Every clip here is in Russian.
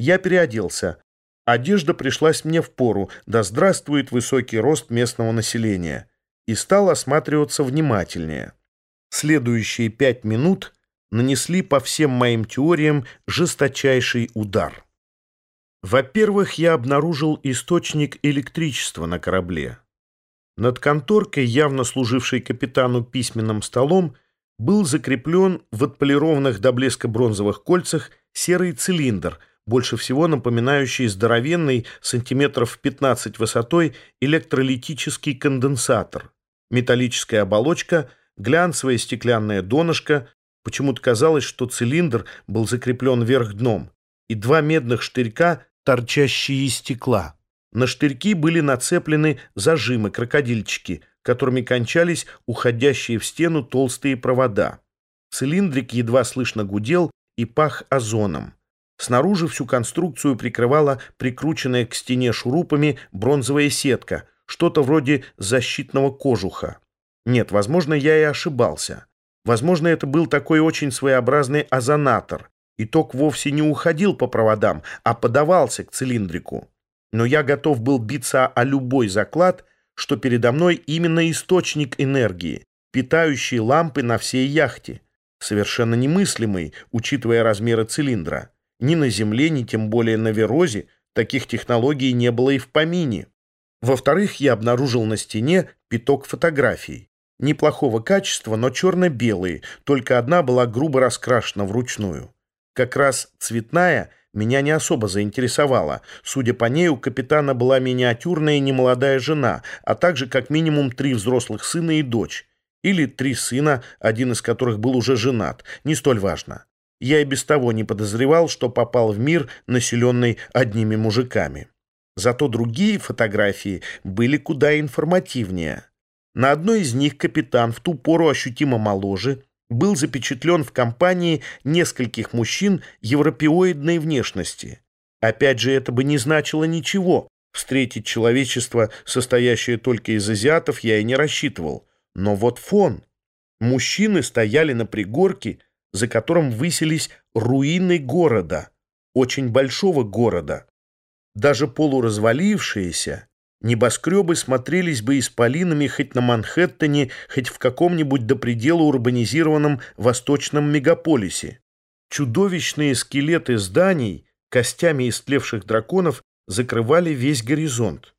Я переоделся. Одежда пришлась мне в пору, да здравствует высокий рост местного населения. И стал осматриваться внимательнее. Следующие пять минут нанесли по всем моим теориям жесточайший удар. Во-первых, я обнаружил источник электричества на корабле. Над конторкой, явно служившей капитану письменным столом, был закреплен в отполированных до блеска бронзовых кольцах серый цилиндр, больше всего напоминающий здоровенный, сантиметров 15 высотой, электролитический конденсатор. Металлическая оболочка, глянцевое стеклянное донышко, почему-то казалось, что цилиндр был закреплен вверх дном, и два медных штырька, торчащие из стекла. На штырьки были нацеплены зажимы-крокодильчики, которыми кончались уходящие в стену толстые провода. Цилиндрик едва слышно гудел и пах озоном. Снаружи всю конструкцию прикрывала прикрученная к стене шурупами бронзовая сетка, что-то вроде защитного кожуха. Нет, возможно, я и ошибался. Возможно, это был такой очень своеобразный озонатор, и ток вовсе не уходил по проводам, а подавался к цилиндрику. Но я готов был биться о любой заклад, что передо мной именно источник энергии, питающий лампы на всей яхте. Совершенно немыслимый, учитывая размеры цилиндра. Ни на Земле, ни тем более на Верозе таких технологий не было и в помине. Во-вторых, я обнаружил на стене пяток фотографий. Неплохого качества, но черно-белые, только одна была грубо раскрашена вручную. Как раз цветная меня не особо заинтересовала. Судя по ней, у капитана была миниатюрная немолодая жена, а также как минимум три взрослых сына и дочь. Или три сына, один из которых был уже женат. Не столь важно. Я и без того не подозревал, что попал в мир, населенный одними мужиками. Зато другие фотографии были куда информативнее. На одной из них капитан, в ту пору ощутимо моложе, был запечатлен в компании нескольких мужчин европеоидной внешности. Опять же, это бы не значило ничего. Встретить человечество, состоящее только из азиатов, я и не рассчитывал. Но вот фон. Мужчины стояли на пригорке, за которым высились руины города, очень большого города. Даже полуразвалившиеся, Небоскребы смотрелись бы исполинами хоть на Манхэттене, хоть в каком-нибудь до предела урбанизированном восточном мегаполисе. Чудовищные скелеты зданий, костями истлевших драконов, закрывали весь горизонт.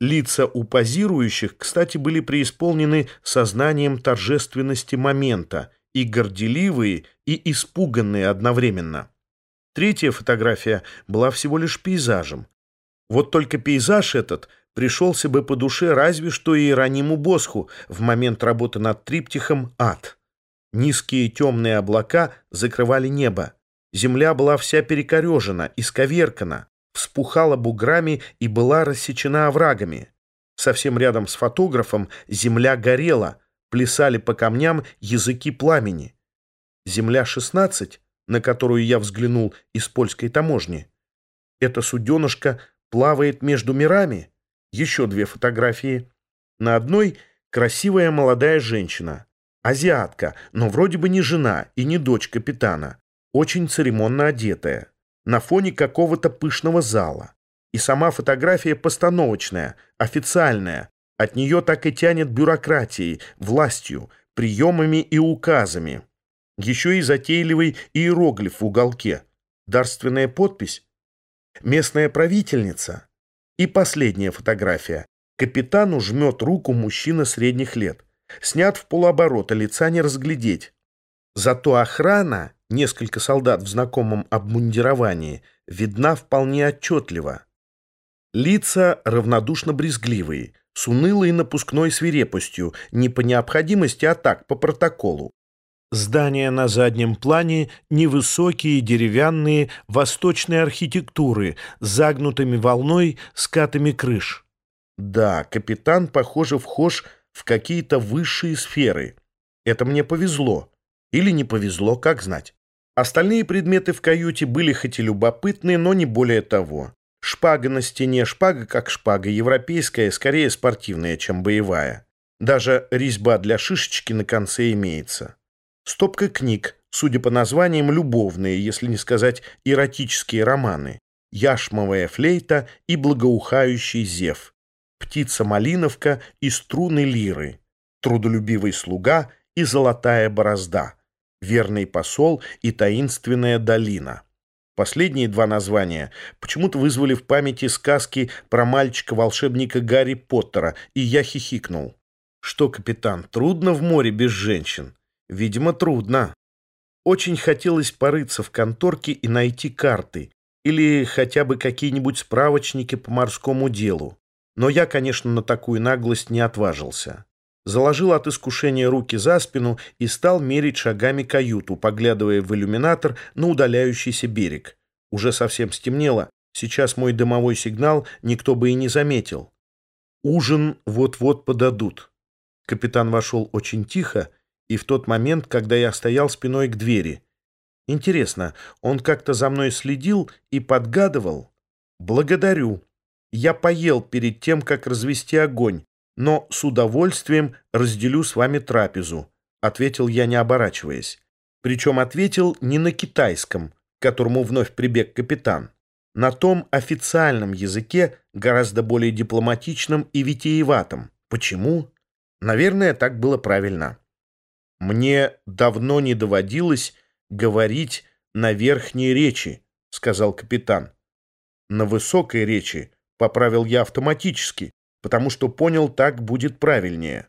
Лица у позирующих, кстати, были преисполнены сознанием торжественности момента, и горделивые, и испуганные одновременно. Третья фотография была всего лишь пейзажем. Вот только пейзаж этот пришелся бы по душе разве что Иерониму Босху в момент работы над триптихом «Ад». Низкие темные облака закрывали небо. Земля была вся перекорежена, исковеркана, вспухала буграми и была рассечена оврагами. Совсем рядом с фотографом земля горела, плясали по камням языки пламени. Земля-16, на которую я взглянул из польской таможни, эта суденышка плавает между мирами. Еще две фотографии. На одной красивая молодая женщина. Азиатка, но вроде бы не жена и не дочь капитана. Очень церемонно одетая. На фоне какого-то пышного зала. И сама фотография постановочная, официальная. От нее так и тянет бюрократией, властью, приемами и указами. Еще и затейливый иероглиф в уголке. Дарственная подпись. Местная правительница. И последняя фотография. Капитану жмет руку мужчина средних лет. Снят в полуоборота, лица не разглядеть. Зато охрана, несколько солдат в знакомом обмундировании, видна вполне отчетливо. Лица равнодушно брезгливые, с унылой напускной свирепостью, не по необходимости, а так, по протоколу. Здания на заднем плане невысокие, деревянные, восточной архитектуры, с загнутыми волной скатами крыш. Да, капитан, похоже, вхож в какие-то высшие сферы. Это мне повезло. Или не повезло, как знать. Остальные предметы в каюте были хоть и любопытные, но не более того. Шпага на стене, шпага как шпага, европейская, скорее спортивная, чем боевая. Даже резьба для шишечки на конце имеется. Стопка книг, судя по названиям, любовные, если не сказать эротические романы. яшмовая флейта и благоухающий зев, птица-малиновка и струны лиры, трудолюбивый слуга и золотая борозда, верный посол и таинственная долина. Последние два названия почему-то вызвали в памяти сказки про мальчика-волшебника Гарри Поттера, и я хихикнул. Что, капитан, трудно в море без женщин? Видимо, трудно. Очень хотелось порыться в конторке и найти карты, или хотя бы какие-нибудь справочники по морскому делу. Но я, конечно, на такую наглость не отважился. Заложил от искушения руки за спину и стал мерить шагами каюту, поглядывая в иллюминатор на удаляющийся берег. Уже совсем стемнело, сейчас мой дымовой сигнал никто бы и не заметил. Ужин вот-вот подадут. Капитан вошел очень тихо, и в тот момент, когда я стоял спиной к двери. Интересно, он как-то за мной следил и подгадывал? Благодарю. Я поел перед тем, как развести огонь, но с удовольствием разделю с вами трапезу», — ответил я, не оборачиваясь. Причем ответил не на китайском, к которому вновь прибег капитан, на том официальном языке, гораздо более дипломатичном и витиеватом. Почему? Наверное, так было правильно. «Мне давно не доводилось говорить на верхней речи», — сказал капитан. «На высокой речи», — поправил я автоматически, потому что понял, так будет правильнее.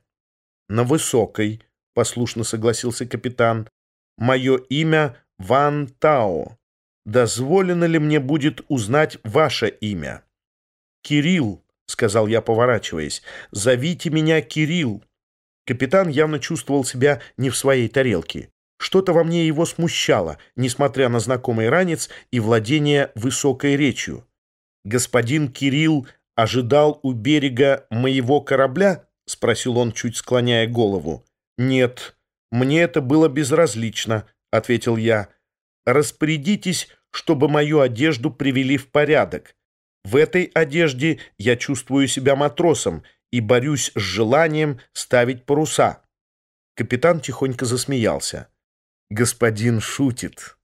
«На высокой», — послушно согласился капитан, — «мое имя Ван Тао. Дозволено ли мне будет узнать ваше имя?» «Кирилл», — сказал я, поворачиваясь, — «зовите меня Кирилл». Капитан явно чувствовал себя не в своей тарелке. Что-то во мне его смущало, несмотря на знакомый ранец и владение высокой речью. Господин Кирилл ожидал у берега моего корабля?» — спросил он, чуть склоняя голову. «Нет, мне это было безразлично», — ответил я. «Распорядитесь, чтобы мою одежду привели в порядок. В этой одежде я чувствую себя матросом и борюсь с желанием ставить паруса». Капитан тихонько засмеялся. «Господин шутит.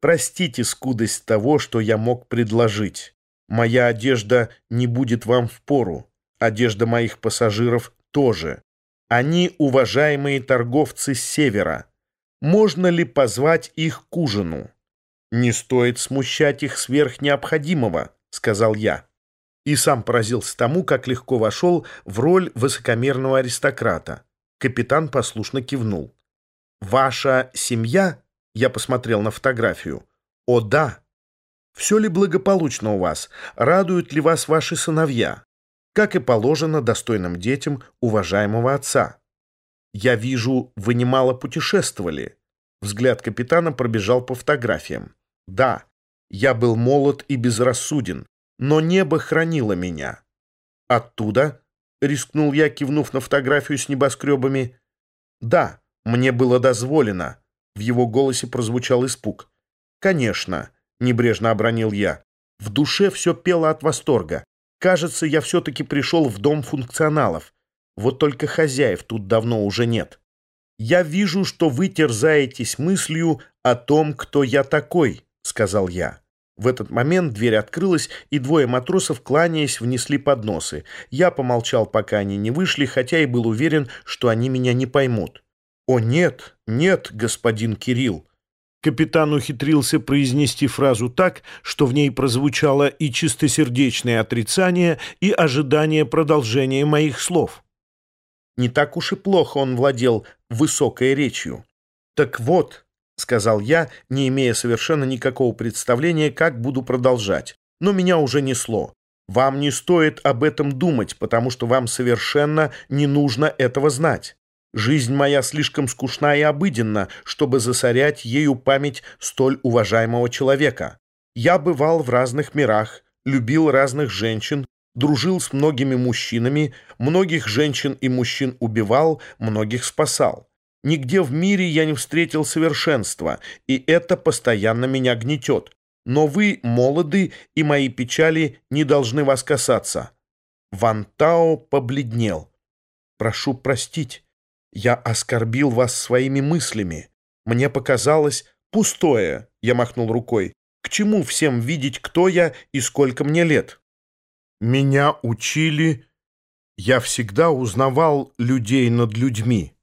Простите скудость того, что я мог предложить. Моя одежда не будет вам в пору. Одежда моих пассажиров тоже. Они уважаемые торговцы с севера. Можно ли позвать их к ужину? Не стоит смущать их сверх необходимого, сказал я. И сам поразился тому, как легко вошел в роль высокомерного аристократа. Капитан послушно кивнул. «Ваша семья?» — я посмотрел на фотографию. «О, да!» Все ли благополучно у вас? Радуют ли вас ваши сыновья? Как и положено достойным детям уважаемого отца. Я вижу, вы немало путешествовали. Взгляд капитана пробежал по фотографиям. Да, я был молод и безрассуден, но небо хранило меня. Оттуда, рискнул я, кивнув на фотографию с небоскребами, да, мне было дозволено. В его голосе прозвучал испуг. Конечно, — небрежно обронил я. В душе все пело от восторга. Кажется, я все-таки пришел в дом функционалов. Вот только хозяев тут давно уже нет. «Я вижу, что вы терзаетесь мыслью о том, кто я такой», — сказал я. В этот момент дверь открылась, и двое матросов, кланяясь, внесли подносы. Я помолчал, пока они не вышли, хотя и был уверен, что они меня не поймут. «О, нет, нет, господин Кирилл!» Капитан ухитрился произнести фразу так, что в ней прозвучало и чистосердечное отрицание, и ожидание продолжения моих слов. Не так уж и плохо он владел высокой речью. «Так вот», — сказал я, не имея совершенно никакого представления, как буду продолжать, но меня уже несло. «Вам не стоит об этом думать, потому что вам совершенно не нужно этого знать». Жизнь моя слишком скучна и обыденна, чтобы засорять ею память столь уважаемого человека. Я бывал в разных мирах, любил разных женщин, дружил с многими мужчинами, многих женщин и мужчин убивал, многих спасал. Нигде в мире я не встретил совершенства, и это постоянно меня гнетет. Но вы молоды, и мои печали не должны вас касаться». Ван Тао побледнел. «Прошу простить». Я оскорбил вас своими мыслями. Мне показалось пустое, я махнул рукой. К чему всем видеть, кто я и сколько мне лет? Меня учили... Я всегда узнавал людей над людьми.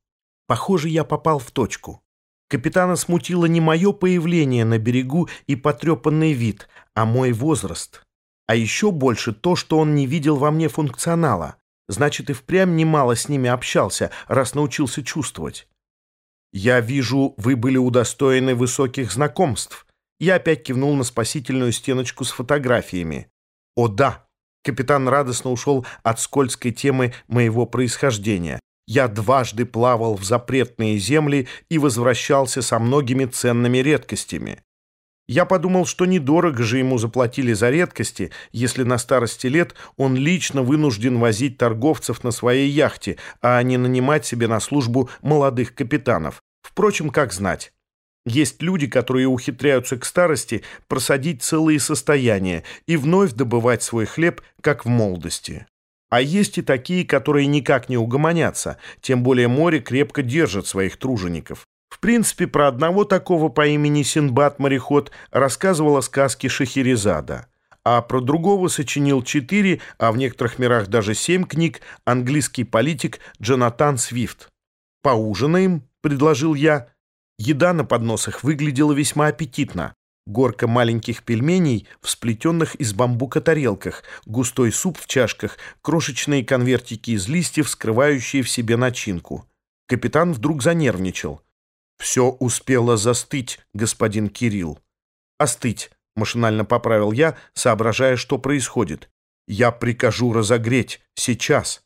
Похоже, я попал в точку. Капитана смутило не мое появление на берегу и потрепанный вид, а мой возраст. А еще больше то, что он не видел во мне функционала. Значит, и впрямь немало с ними общался, раз научился чувствовать. «Я вижу, вы были удостоены высоких знакомств». Я опять кивнул на спасительную стеночку с фотографиями. «О да!» Капитан радостно ушел от скользкой темы моего происхождения. Я дважды плавал в запретные земли и возвращался со многими ценными редкостями. Я подумал, что недорого же ему заплатили за редкости, если на старости лет он лично вынужден возить торговцев на своей яхте, а не нанимать себе на службу молодых капитанов. Впрочем, как знать. Есть люди, которые ухитряются к старости просадить целые состояния и вновь добывать свой хлеб, как в молодости. А есть и такие, которые никак не угомонятся, тем более море крепко держит своих тружеников. В принципе, про одного такого по имени Синбад-мореход рассказывала сказки Шахерезада, а про другого сочинил четыре, а в некоторых мирах даже семь книг английский политик Джонатан Свифт. «Поужинаем», — предложил я. Еда на подносах выглядела весьма аппетитно. Горка маленьких пельменей в сплетенных из бамбука тарелках, густой суп в чашках, крошечные конвертики из листьев, скрывающие в себе начинку. Капитан вдруг занервничал. «Все успело застыть, господин Кирилл». «Остыть», — машинально поправил я, соображая, что происходит. «Я прикажу разогреть. Сейчас».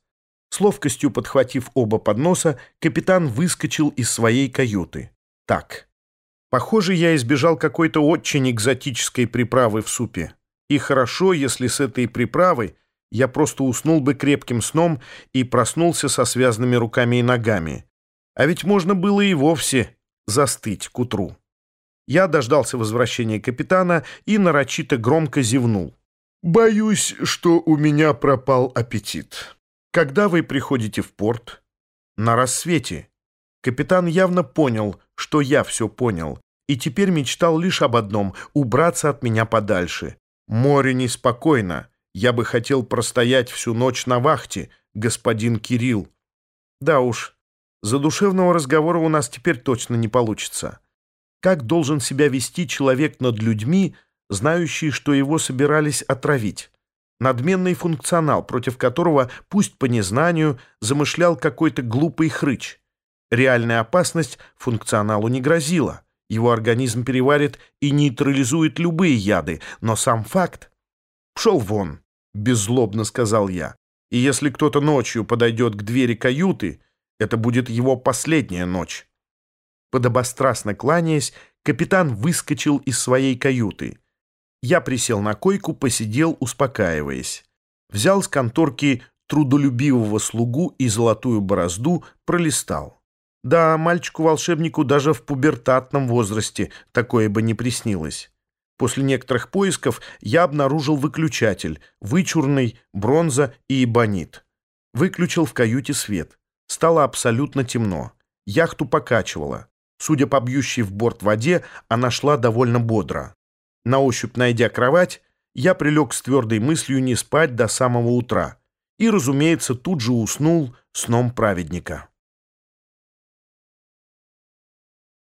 С ловкостью подхватив оба подноса, капитан выскочил из своей каюты. «Так». Похоже, я избежал какой-то очень экзотической приправы в супе. И хорошо, если с этой приправой я просто уснул бы крепким сном и проснулся со связанными руками и ногами. А ведь можно было и вовсе застыть к утру. Я дождался возвращения капитана и нарочито громко зевнул. «Боюсь, что у меня пропал аппетит. Когда вы приходите в порт?» «На рассвете». Капитан явно понял, что я все понял, и теперь мечтал лишь об одном — убраться от меня подальше. Море неспокойно. Я бы хотел простоять всю ночь на вахте, господин Кирилл. Да уж, задушевного разговора у нас теперь точно не получится. Как должен себя вести человек над людьми, знающий, что его собирались отравить? Надменный функционал, против которого, пусть по незнанию, замышлял какой-то глупый хрыч. Реальная опасность функционалу не грозила. Его организм переварит и нейтрализует любые яды, но сам факт... «Пшел вон», — беззлобно сказал я. «И если кто-то ночью подойдет к двери каюты, это будет его последняя ночь». Подобострастно кланяясь, капитан выскочил из своей каюты. Я присел на койку, посидел, успокаиваясь. Взял с конторки трудолюбивого слугу и золотую борозду, пролистал. Да, мальчику-волшебнику даже в пубертатном возрасте такое бы не приснилось. После некоторых поисков я обнаружил выключатель, вычурный, бронза и эбонит. Выключил в каюте свет. Стало абсолютно темно. Яхту покачивало. Судя по бьющей в борт воде, она шла довольно бодро. На ощупь найдя кровать, я прилег с твердой мыслью не спать до самого утра. И, разумеется, тут же уснул сном праведника.